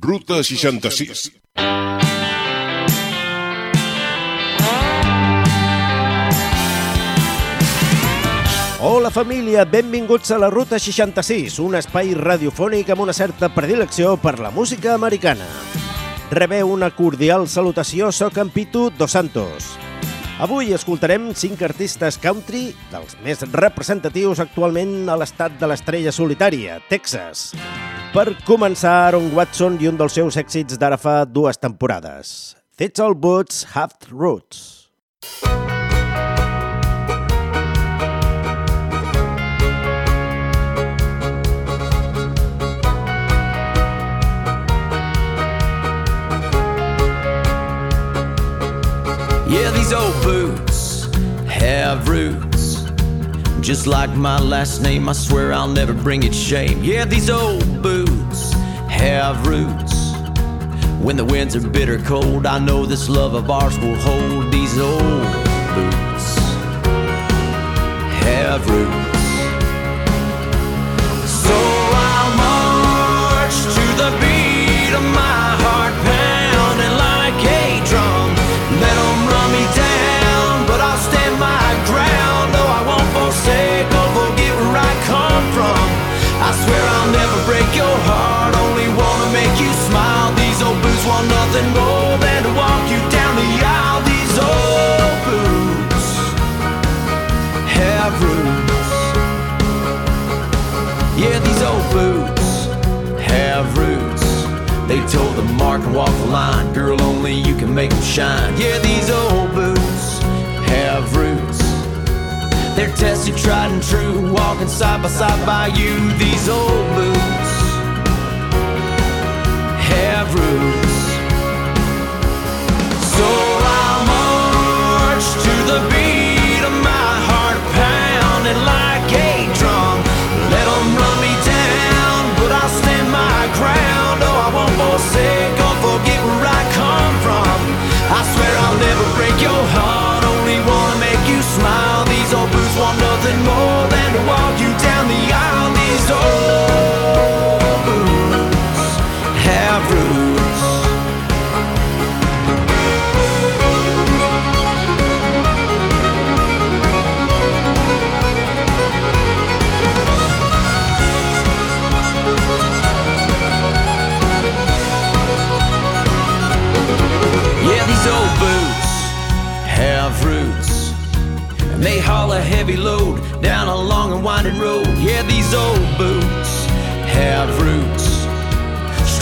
Ruta 66. Hola família, benvinguts a la Ruta 66, un espai radiofònic amb una certa predilecció per la música americana. Rebeu una cordial salutació, soc en Pitu Dos Santos. Avui escoltarem cinc artistes country dels més representatius actualment a l'estat de l'estrella solitària, Texas. Per començar, Aaron Watson i un dels seus èxits d'ara fa dues temporades. That's all boots have roots. Yeah, these old boots have roots. Just like my last name, I swear I'll never bring it shame. Yeah, these old boots have roots. When the winds are bitter cold, I know this love of ours will hold these old boots have roots. They told the mark and walk the line. Girl, only you can make them shine. Yeah, these old boots have roots. They're tested, tried and true. Walking side by side by you. These old boots have roots.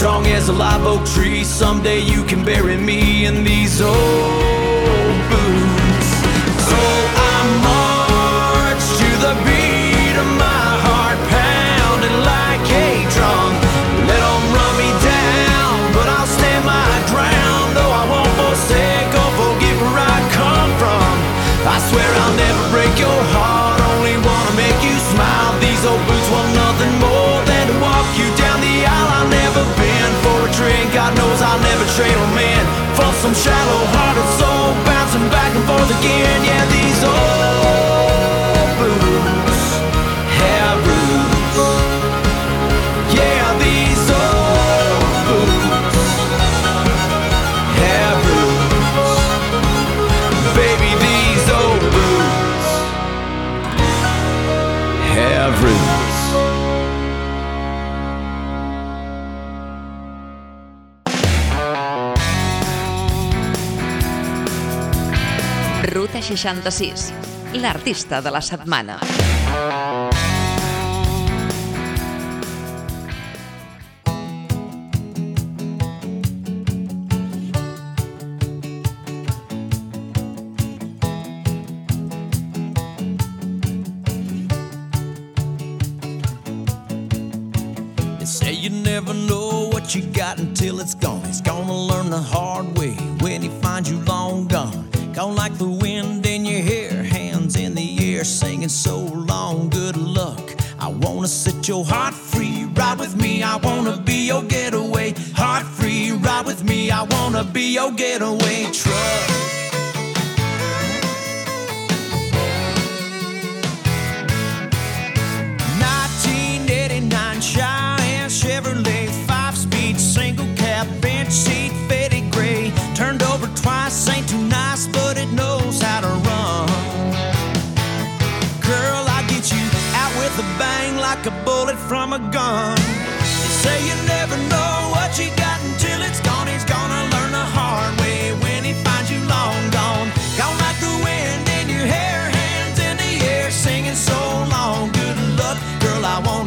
Strong as a live oak tree, someday you can bury me in these old A man for some shallow-hearted soul bouncing back and forth again. Yeah, these old 66, l'artista de la setmana.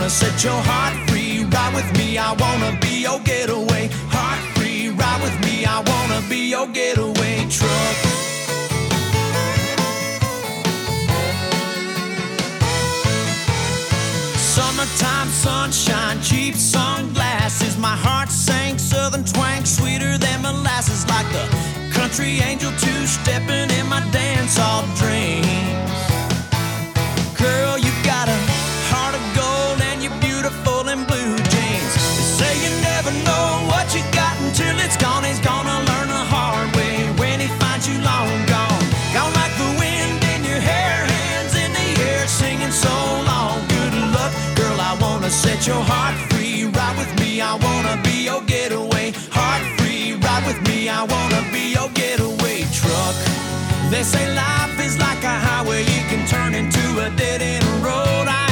Wanna set your heart free. Ride with me, I wanna be your getaway. Heart free, ride with me, I wanna be your getaway truck. Summertime sunshine, cheap sunglasses. My heart sang southern twang, sweeter than molasses, like the country angel two stepping in my dance hall dreams. Girl, set your heart free. Ride with me, I wanna be your getaway. Heart free, ride with me, I wanna be your getaway truck. They say life is like a highway, you can turn into a dead end road. I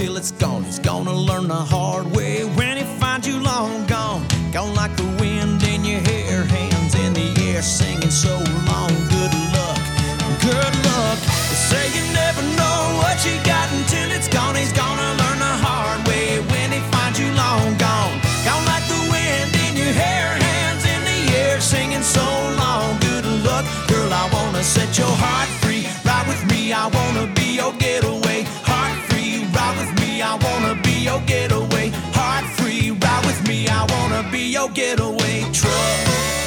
until it's gone. He's gonna learn the hard way your getaway. Heart free, ride with me, I wanna be your getaway truck.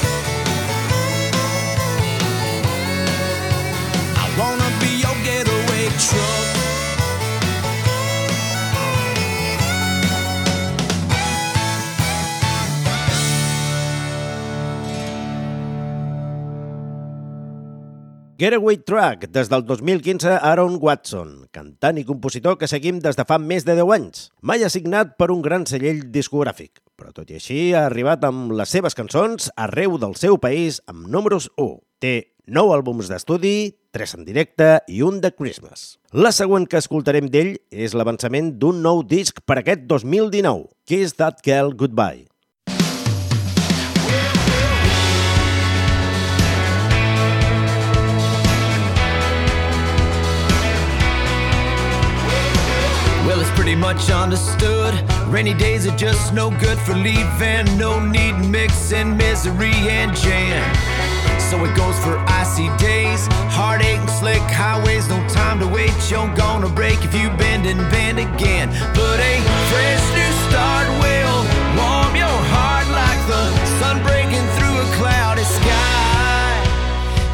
Getaway Truck, des del 2015, Aaron Watson, cantant i compositor que seguim des de fa més de 10 anys. Mai ha signat per un gran cellell discogràfic, però tot i així ha arribat amb les seves cançons arreu del seu país amb números 1. Té 9 àlbums d'estudi, 3 en directe i un de Christmas. La següent que escoltarem d'ell és l'avançament d'un nou disc per aquest 2019, Kiss That Girl Goodbye. Pretty much understood. Rainy days are just no good for leaving. No need mixing misery and jam. So it goes for icy days, heartache and slick highways. No time to wait, you're gonna break if you bend and bend again. But a fresh new start will warm your heart like the sun breaking through a cloudy sky.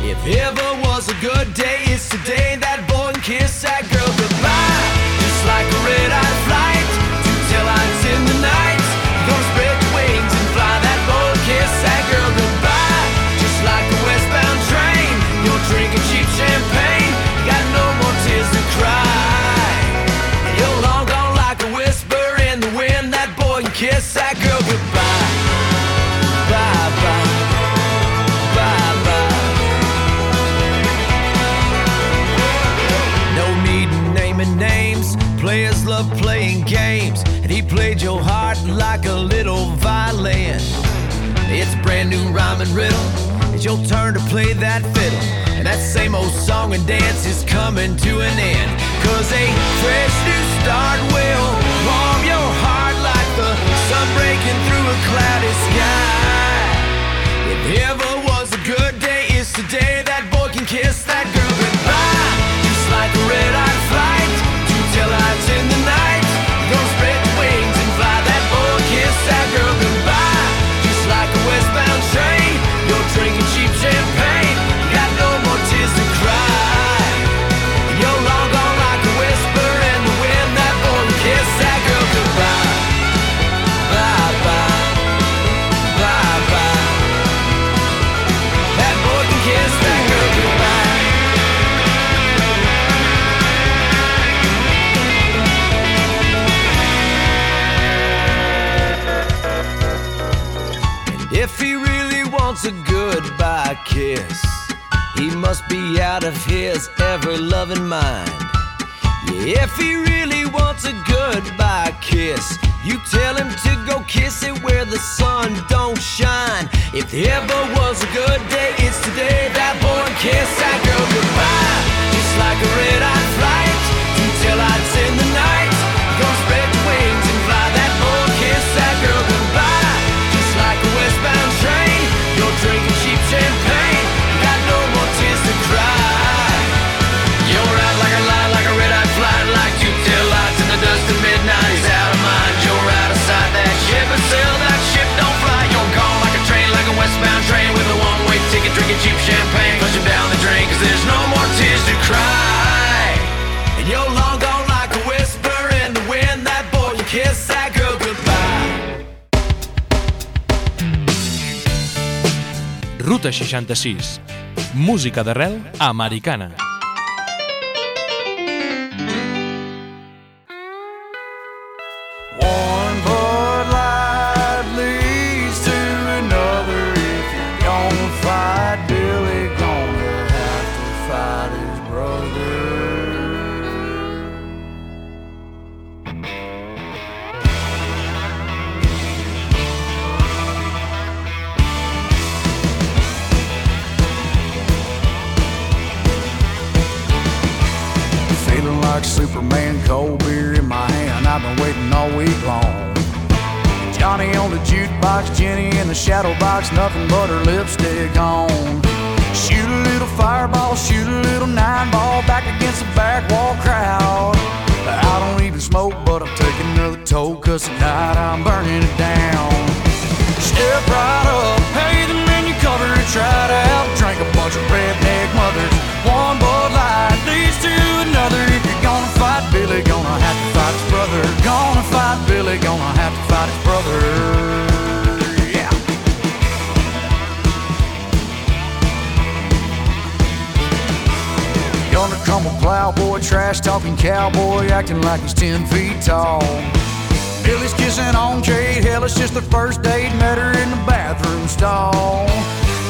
If ever was a good day, it's today that and riddle. It's your turn to play that fiddle. And that same old song and dance is coming to an end. Cause a mind. If he really wants a goodbye kiss, you tell him to go kiss it where the sun don't shine. If there ever was a good day, it's today. That boy kiss that girl goodbye, just like a red-eye flight until I'd in the night. Go spread your wings and fly. That boy kiss that girl goodbye, just like a westbound train. You're drinking cheap champagne, Ruta 66. Música d'arrel americana. Cold beer in my hand. I've been waiting all week long. Johnny on the jukebox, Jenny in the shadow box, nothing but her lipstick on. Shoot a little fireball, shoot a little nine ball back against the back gonna have to fight his brother. Gonna come a plowboy, trash talking cowboy, acting like he's ten feet tall. Billy's kissing on Kate. Hell, it's just the first date. Met her in the bathroom stall.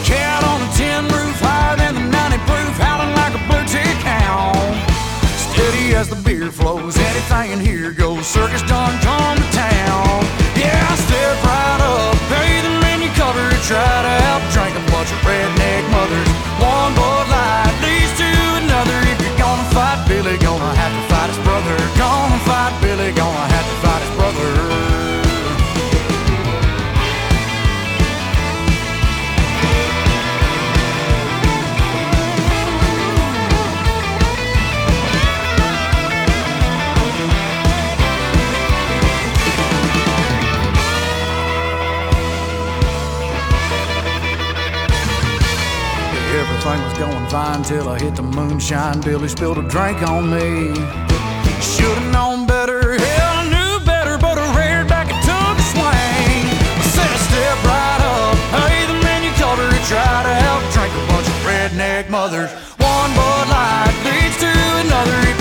Cat on the tin roof, higher than the 90 proof, howling like a blue tick hound. Steady as the beer flows, anything in here goes. Circus done come to town. Yeah, I step right up, pay the menu cover, it tried out. Drank a bunch of redneck mothers. One Bud Light leads to another. If you're gonna fight Billy, gonna have to fight his brother. Gonna fight Billy, gonna have to fight his brother. Everything was going fine till I hit the moonshine. Billy spilled a drink on me. Should've known better, hell, I knew better, but I reared back and took a swing. I said, step right up, hey, the menu cover it tried out. Drink a bunch of redneck mothers. One Bud Light leads to another.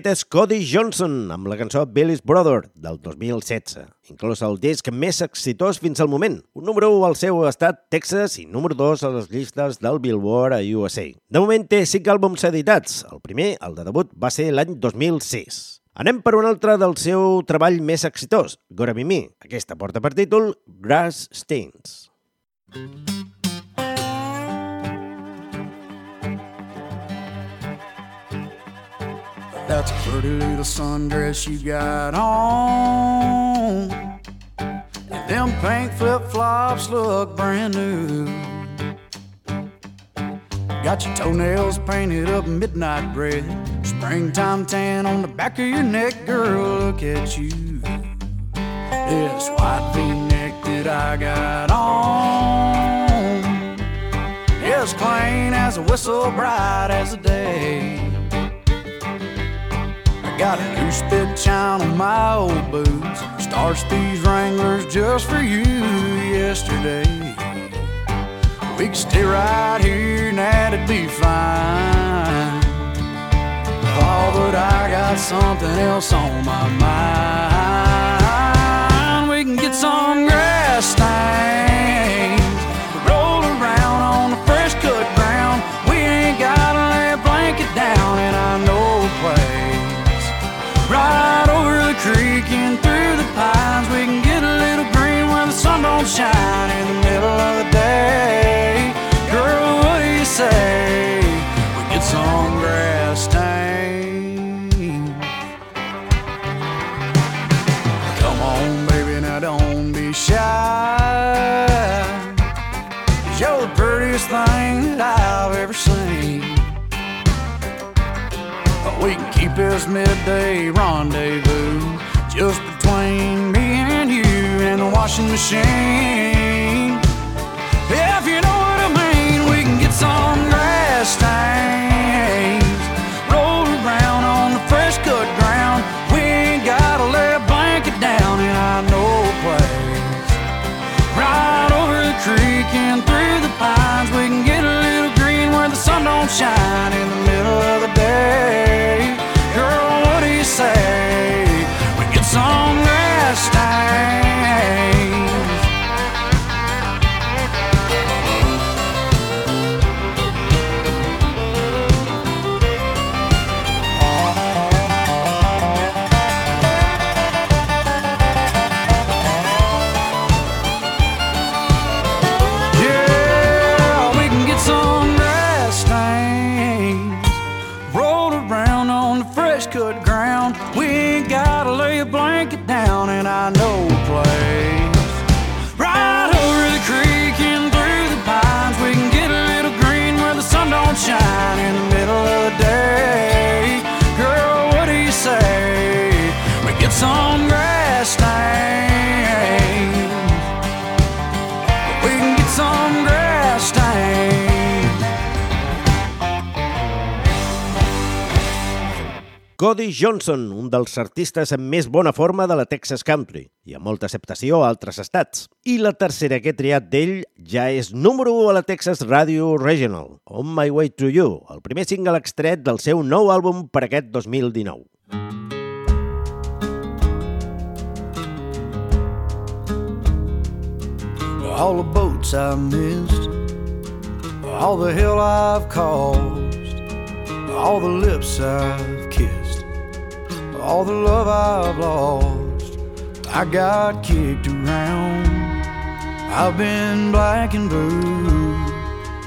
Aquest és Cody Johnson amb la cançó Billy's Brother del 2016, inclòs el disc més exitós fins al moment, un número 1 al seu estat Texas i número 2 a les llistes del Billboard a USA. De moment té 5 àlbums editats, el primer, el de debut, va ser l'any 2006. Anem per un altre del seu treball més exitós, Gora Me. Aquesta porta per títol Grass Stains. That's a pretty little sundress you got on. And them pink flip flops look brand new. Got your toenails painted up midnight red. Springtime tan on the back of your neck, girl, look at you. This white v neck that I got on. As plain as a whistle, bright as a day. Got a goose bit shine on my old boots. Starts these Wranglers just for you yesterday. We could stay right here and that'd be fine. Oh, but I got something else on my mind. The through the pines. We can get a little green where the sun don't shine in the middle of the day. Girl, what do you say? We get some grass stains. Come on, baby, now don't be shy. you you're the prettiest thing that I've ever seen. We can keep this midday rendezvous just between me and you and the washing machine. If you know what I mean, we can get some grass stains, roll around on the fresh cut ground. We ain't gotta lay a blanket down, and I know a place right over the creek and through the pines. We can get a little green where the sun don't shine in the the Cody Johnson, un dels artistes amb més bona forma de la Texas Country i amb molta acceptació a altres estats. I la tercera que he triat d'ell ja és número 1 a la Texas Radio Regional, On My Way to You, el primer single extret del seu nou àlbum per aquest 2019. all the boats I've missed, all the hell I've caused, all the lips I've kissed, all the love I've lost. I got kicked around, I've been black and blue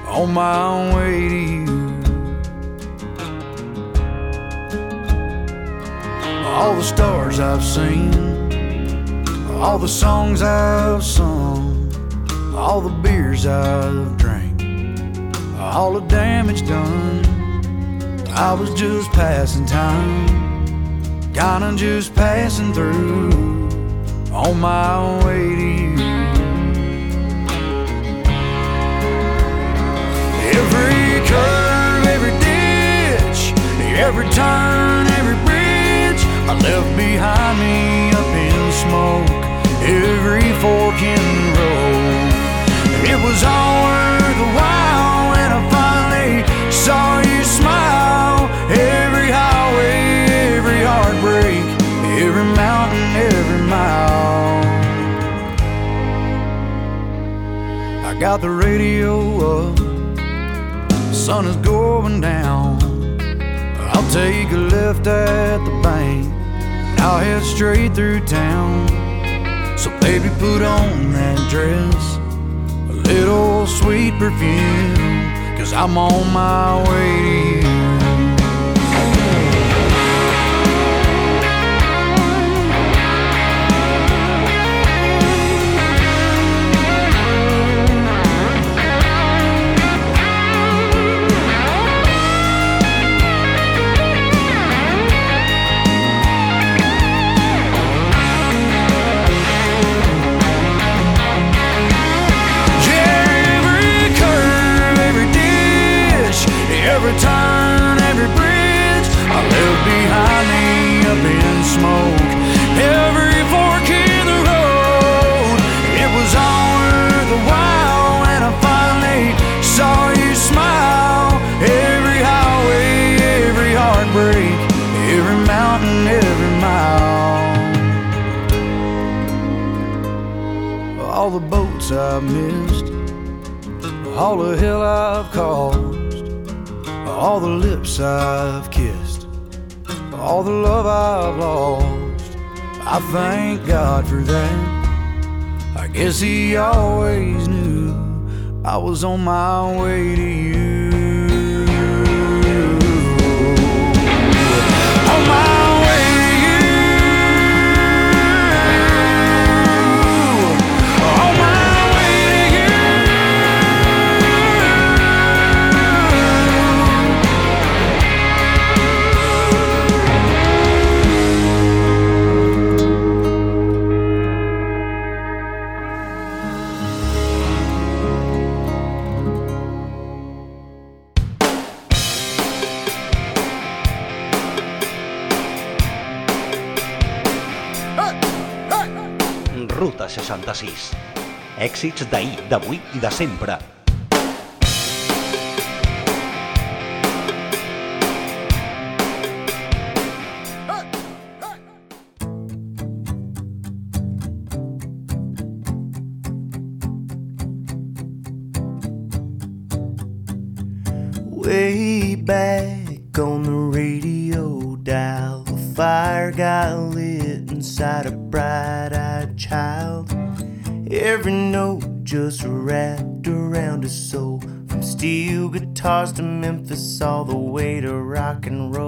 on my way to you. All the stars I've seen, all the songs I've sung all the beers I've drank, all the damage done. I was just passing time, kinda just passing through on my way to you. Every curve, every ditch, every turn, every bridge I left behind me up in smoke. Every fork in the road. It was all got the radio up, the sun is going down. I'll take a left at the bank, and I'll head straight through town. So baby, put on that dress. A little sweet perfume. Cause I'm on my way to you every turn, every bridge I left behind me up in smoke. Every fork in the road, it was onward the while when I finally saw you smile. Every highway, every heartbreak, every mountain, every mile. All the boats I've missed, all the hell I've called all the lips I've kissed, all the love I've lost. I thank God for that. I guess He always knew I was on my way to you. Ruta 66. Èxits d'ahir, d'avui i de sempre. Guitars to Memphis all the way to rock and roll.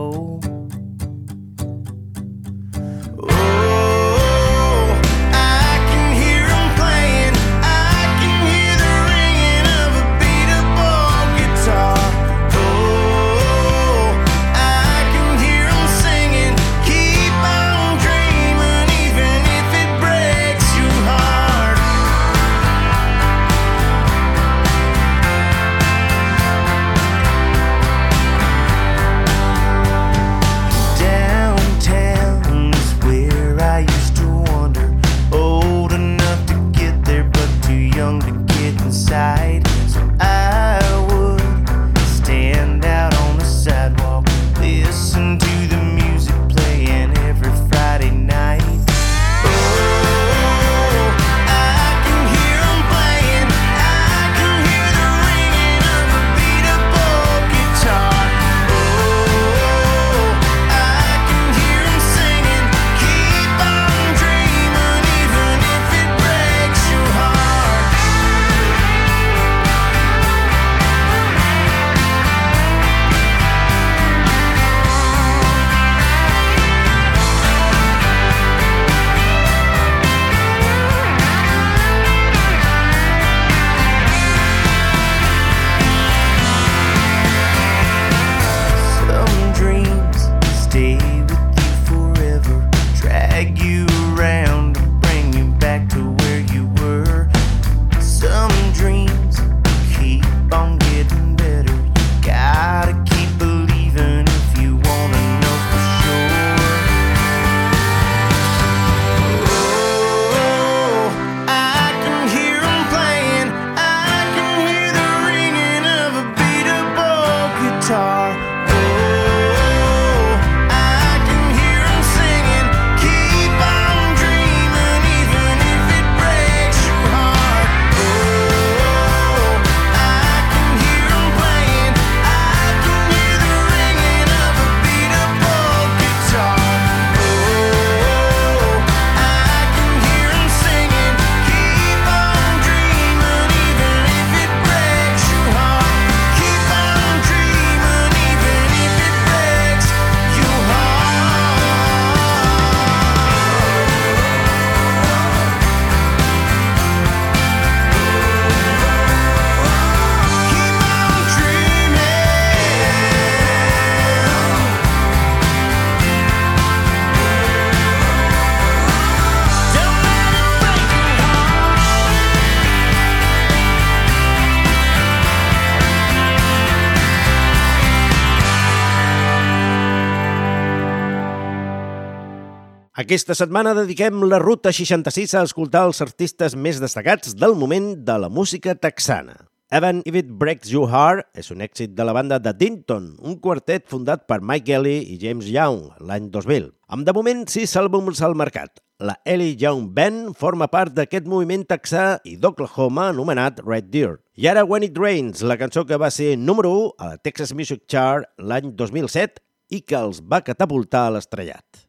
Aquesta setmana dediquem la Ruta 66 a escoltar els artistes més destacats del moment de la música texana. Even If It Breaks You Heart és un èxit de la banda de Dinton, un quartet fundat per Mike Kelly i James Young l'any 2000. Amb de moment sis àlbums al mercat. La Ellie Young Band forma part d'aquest moviment texà i d'Oklahoma anomenat Red Deer. I ara When It Rains, la cançó que va ser número 1 a la Texas Music Chart l'any 2007 i que els va catapultar a l'estrellat.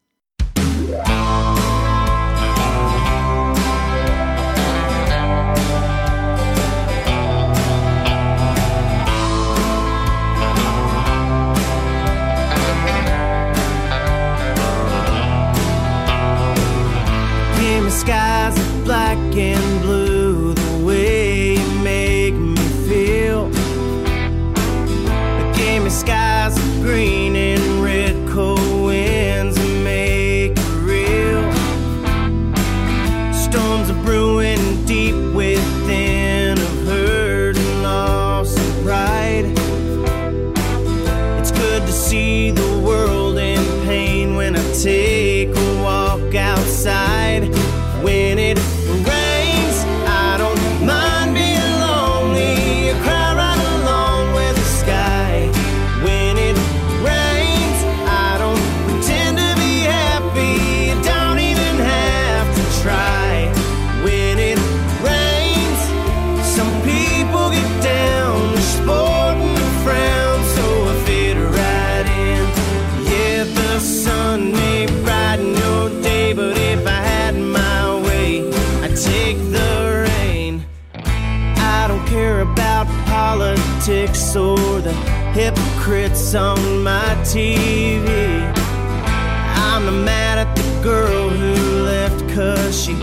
skies of black and blue. the hypocrites on my TV. I'm mad at the girl who left cause she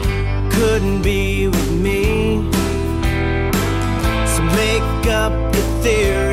couldn't be with me. So make up your theory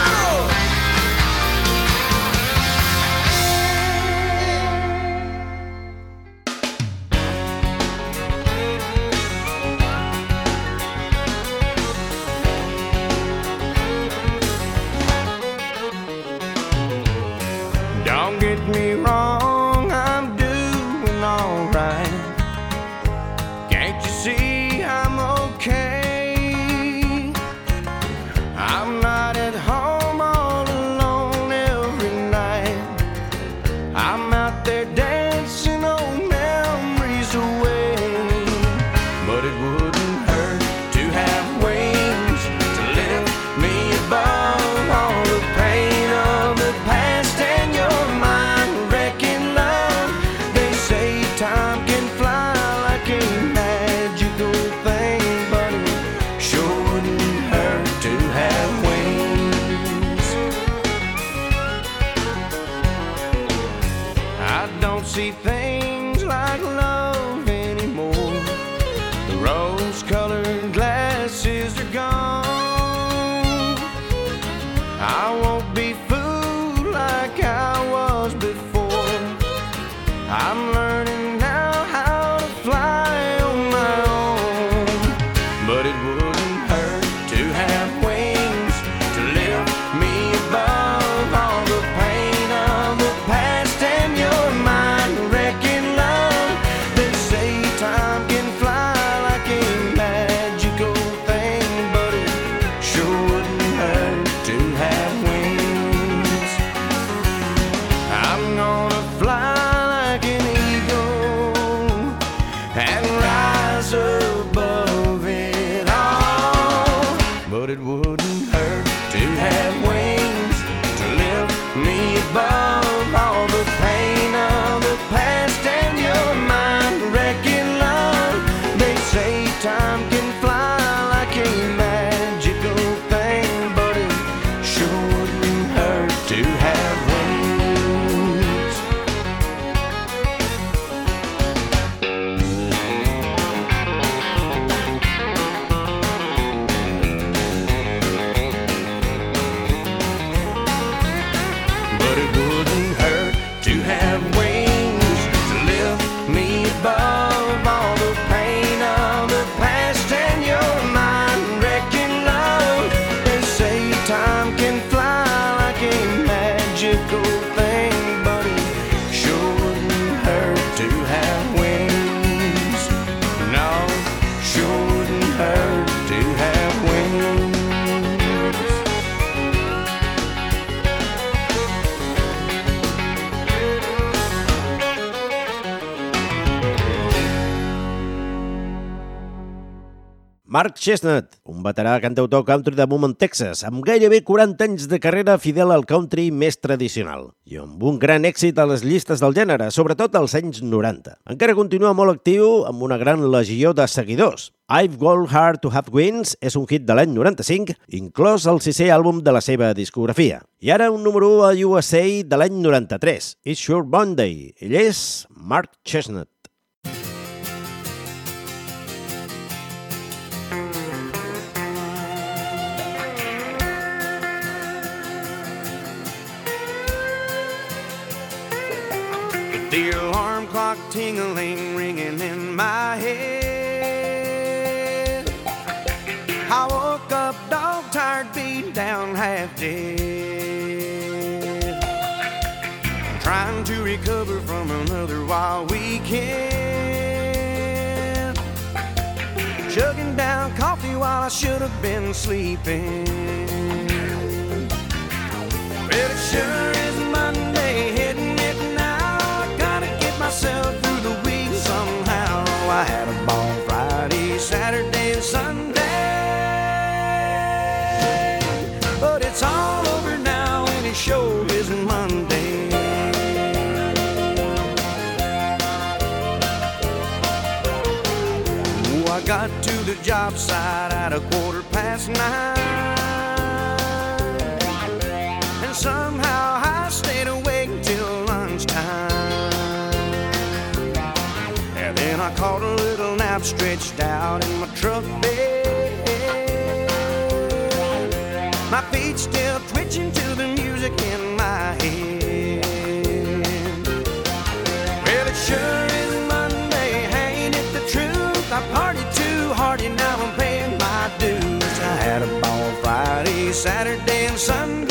Mark Chestnut, un veterà cantautor country de Beaumont, Texas, amb gairebé 40 anys de carrera fidel al country més tradicional i amb un gran èxit a les llistes del gènere, sobretot als anys 90. Encara continua molt actiu amb una gran legió de seguidors. I've Got Hard to Have Wings és un hit de l'any 95, inclòs el sisè àlbum de la seva discografia. I ara un número 1 a USA de l'any 93, It's Sure Monday. Ell és Mark Chestnut. Tingling, ringing in my head. I woke up dog tired, beat down, half dead. Trying to recover from another wild weekend. Chugging down coffee while I should have been sleeping. Well, it sure is Monday, myself through the week somehow. I had a ball Friday, Saturday, and Sunday. But it's all over now, and it sure isn't Monday. Oh, I got to the job site at a quarter past nine. Nap stretched out in my truck bed. My feet still twitching to the music in my head. Well, it sure is Monday, ain't it the truth? I partied too hard and now I'm paying my dues. I had a ball Friday, Saturday, and Sunday.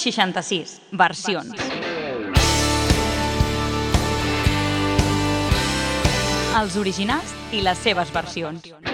66, versions. versions. Els originals i les seves versions.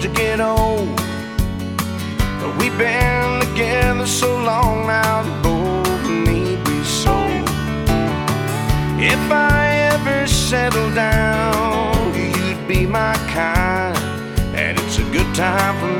To get old. But we've been together so long now that both need be sold. If I ever settle down, you'd be my kind, and it's a good time for me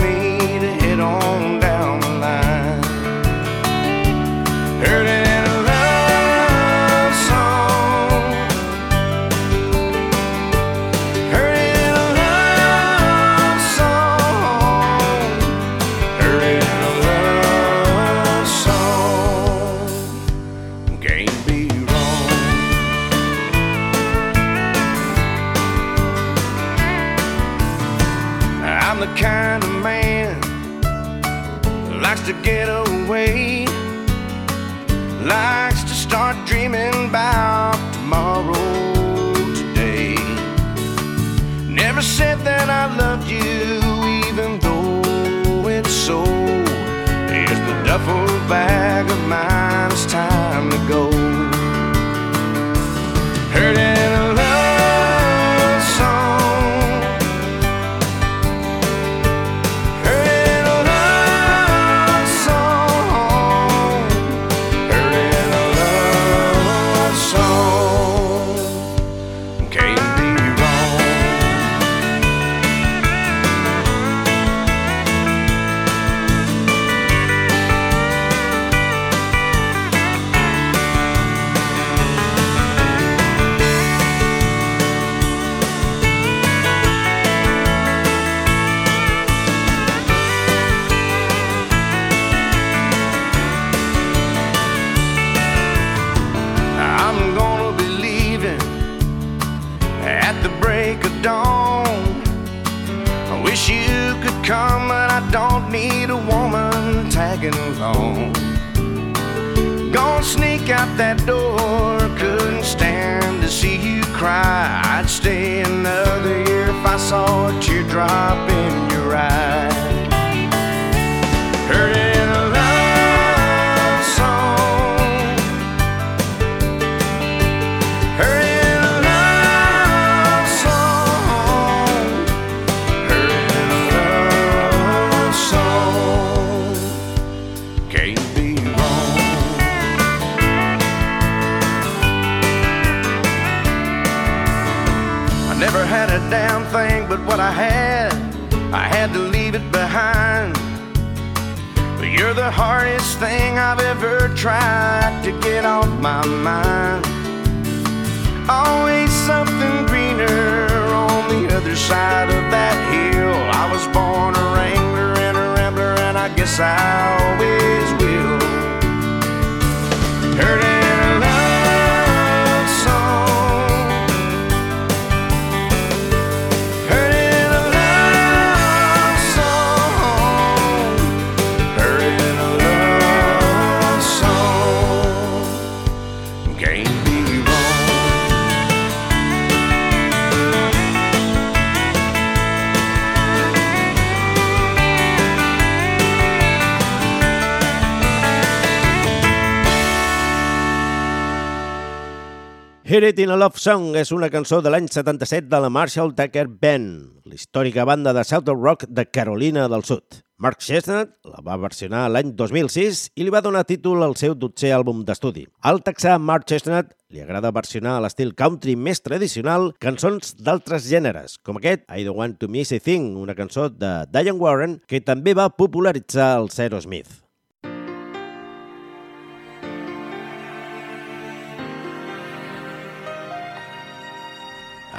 Hit It in a Love Song és una cançó de l'any 77 de la Marshall Tucker Band, l'històrica banda de Southern Rock de Carolina del Sud. Mark Chestnut la va versionar l'any 2006 i li va donar títol al seu dotzè àlbum d'estudi. Al texà Mark Chestnut li agrada versionar a l'estil country més tradicional cançons d'altres gèneres, com aquest I Don't Want to Miss a Thing, una cançó de Diane Warren que també va popularitzar el Smith.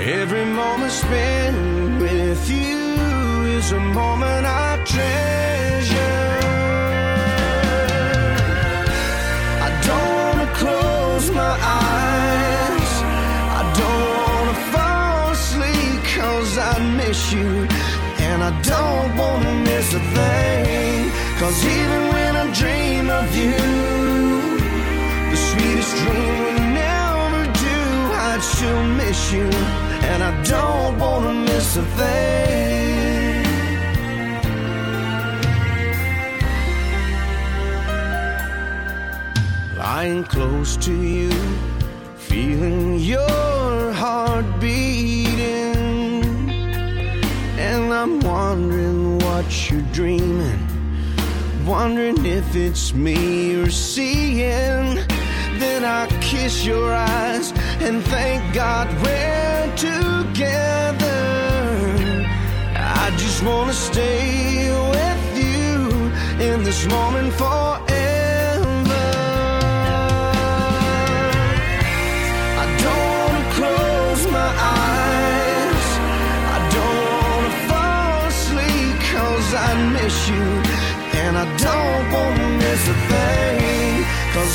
Every moment spent with you is a moment I treasure. I don't wanna close my eyes. I don't wanna fall asleep cause I miss you. And I don't wanna miss a thing. Cause even when I dream of you, the sweetest dream miss you, and I don't wanna miss a thing. Lying close to you, feeling your heart beating, and I'm wondering what you're dreaming, wondering if it's me you're seeing then I kiss your eyes and thank God we're together. I just want to stay with you in this moment forever. I don't wanna close my eyes. I don't wanna fall asleep 'cause I'd miss you, and I don't want to miss a thing. Cause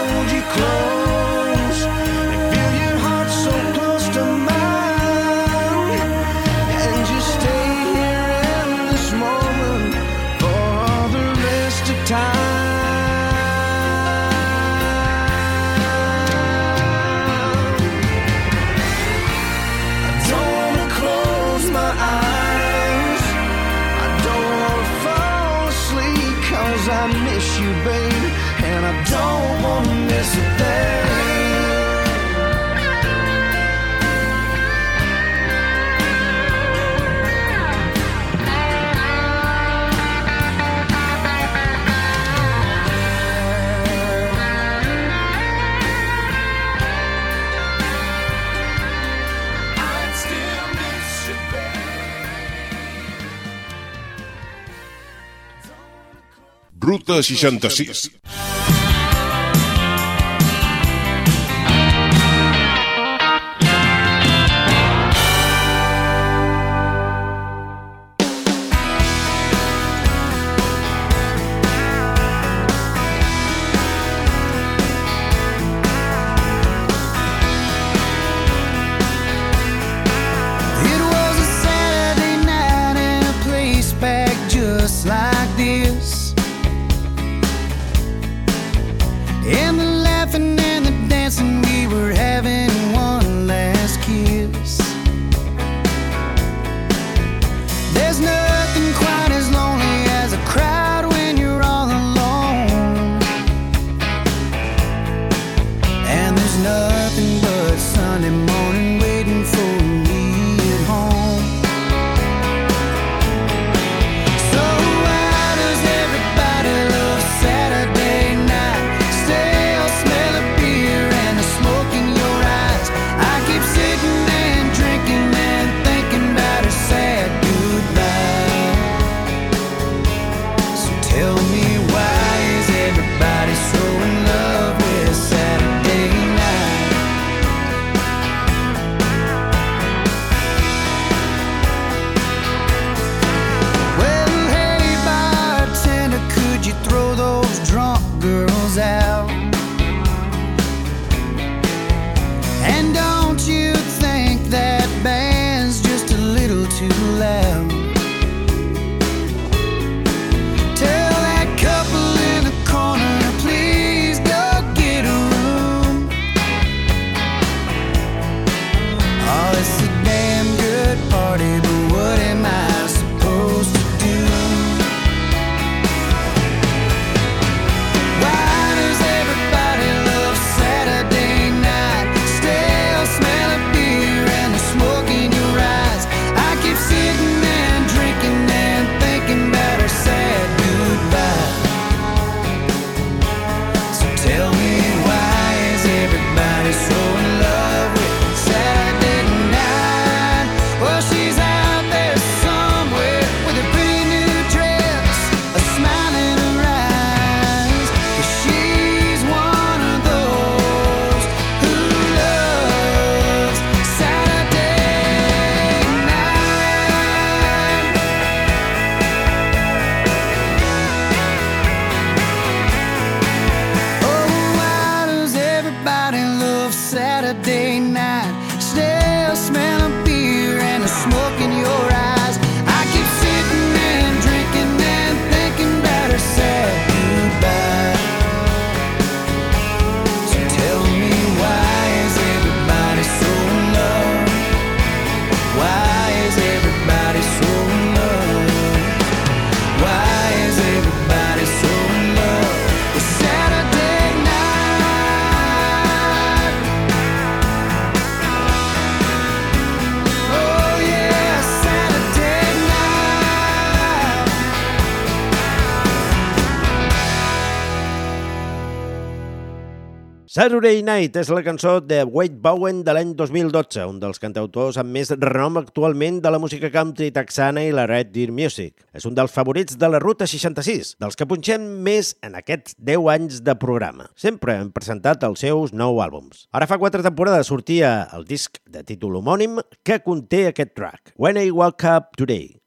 you, baby. todo sillón, Saturday Night és la cançó de Wade Bowen de l'any 2012, un dels cantautors amb més renom actualment de la música country texana i la Red Deer Music. És un dels favorits de la Ruta 66, dels que punxem més en aquests 10 anys de programa. Sempre hem presentat els seus nou àlbums. Ara fa quatre temporades sortia el disc de títol homònim que conté aquest track, When I Woke Up Today.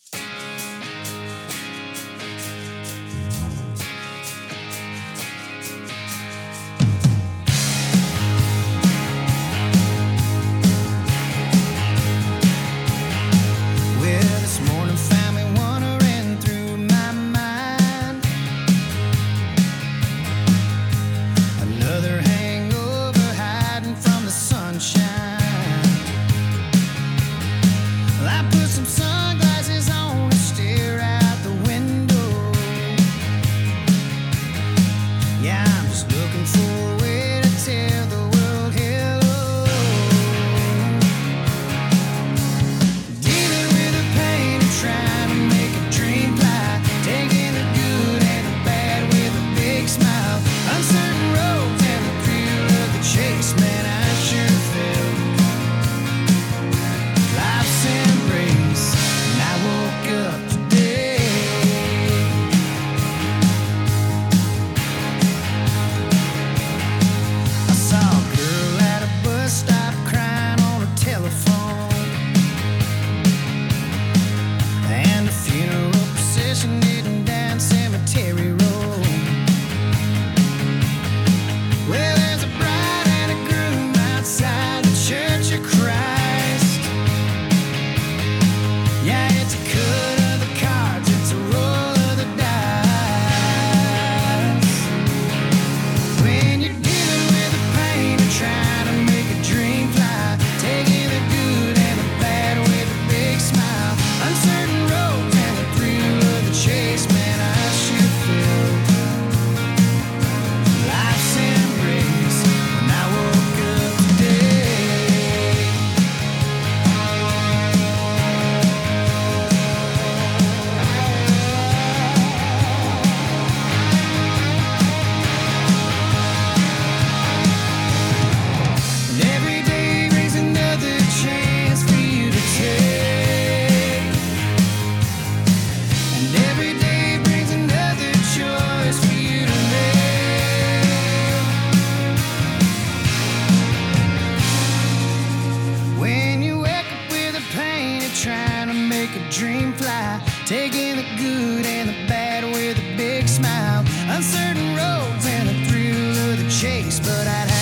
Make a dream fly, taking the good and the bad with a big smile, uncertain roads and the thrill of the chase. But I'd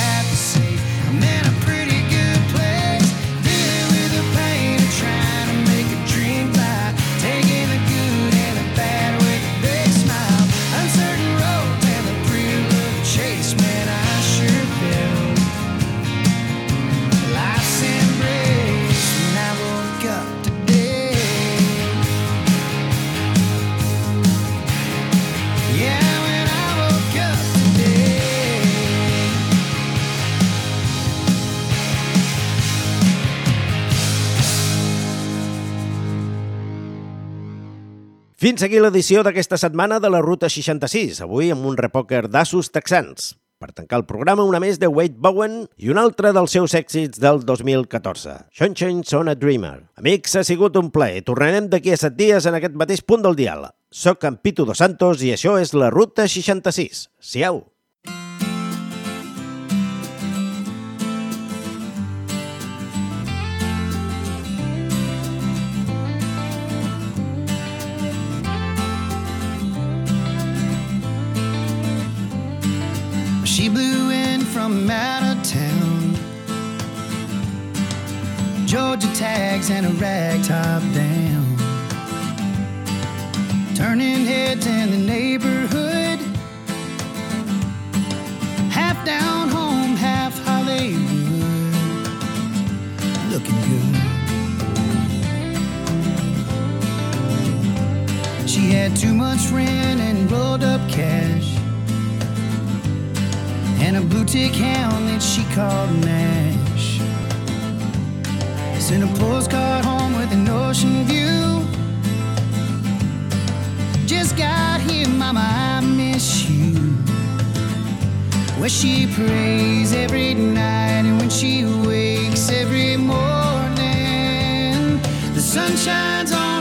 Fins aquí l'edició d'aquesta setmana de la Ruta 66, avui amb un repòquer d'assos texans. Per tancar el programa, una més de Wade Bowen i un altre dels seus èxits del 2014, Sunshine's on a Dreamer. Amics, ha sigut un plaer. Tornarem d'aquí a set dies en aquest mateix punt del dial. Soc en Pitu Dos Santos i això és la Ruta 66. Siau! Georgia tags and a rag top down. Turning heads in the neighborhood. Half down home, half Hollywood. Looking good. She had too much rent and rolled up cash and a blue tick hound that she called Nash. Send a postcard home with an ocean view. Just got here, Mama, I miss you. Where she prays every night and when she wakes every morning, the sun shines on.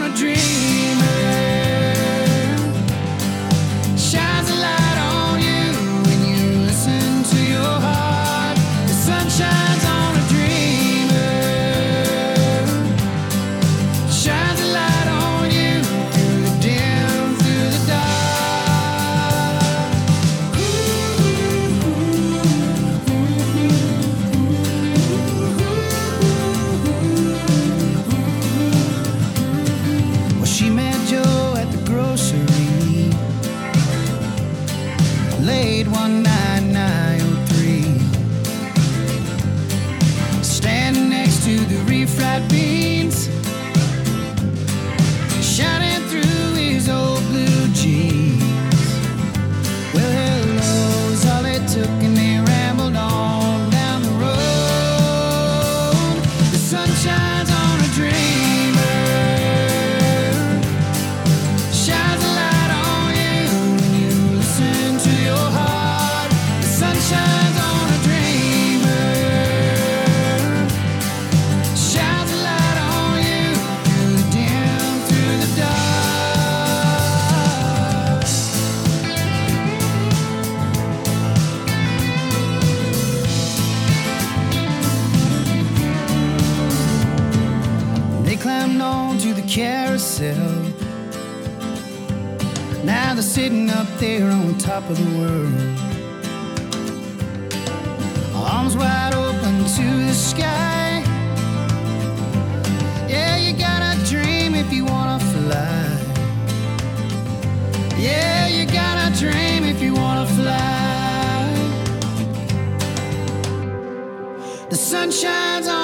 myself. Now they're sitting up there on top of the world. Arms wide open to the sky. Yeah, you gotta dream if you wanna fly. Yeah, you gotta dream if you wanna fly. The sun shines on.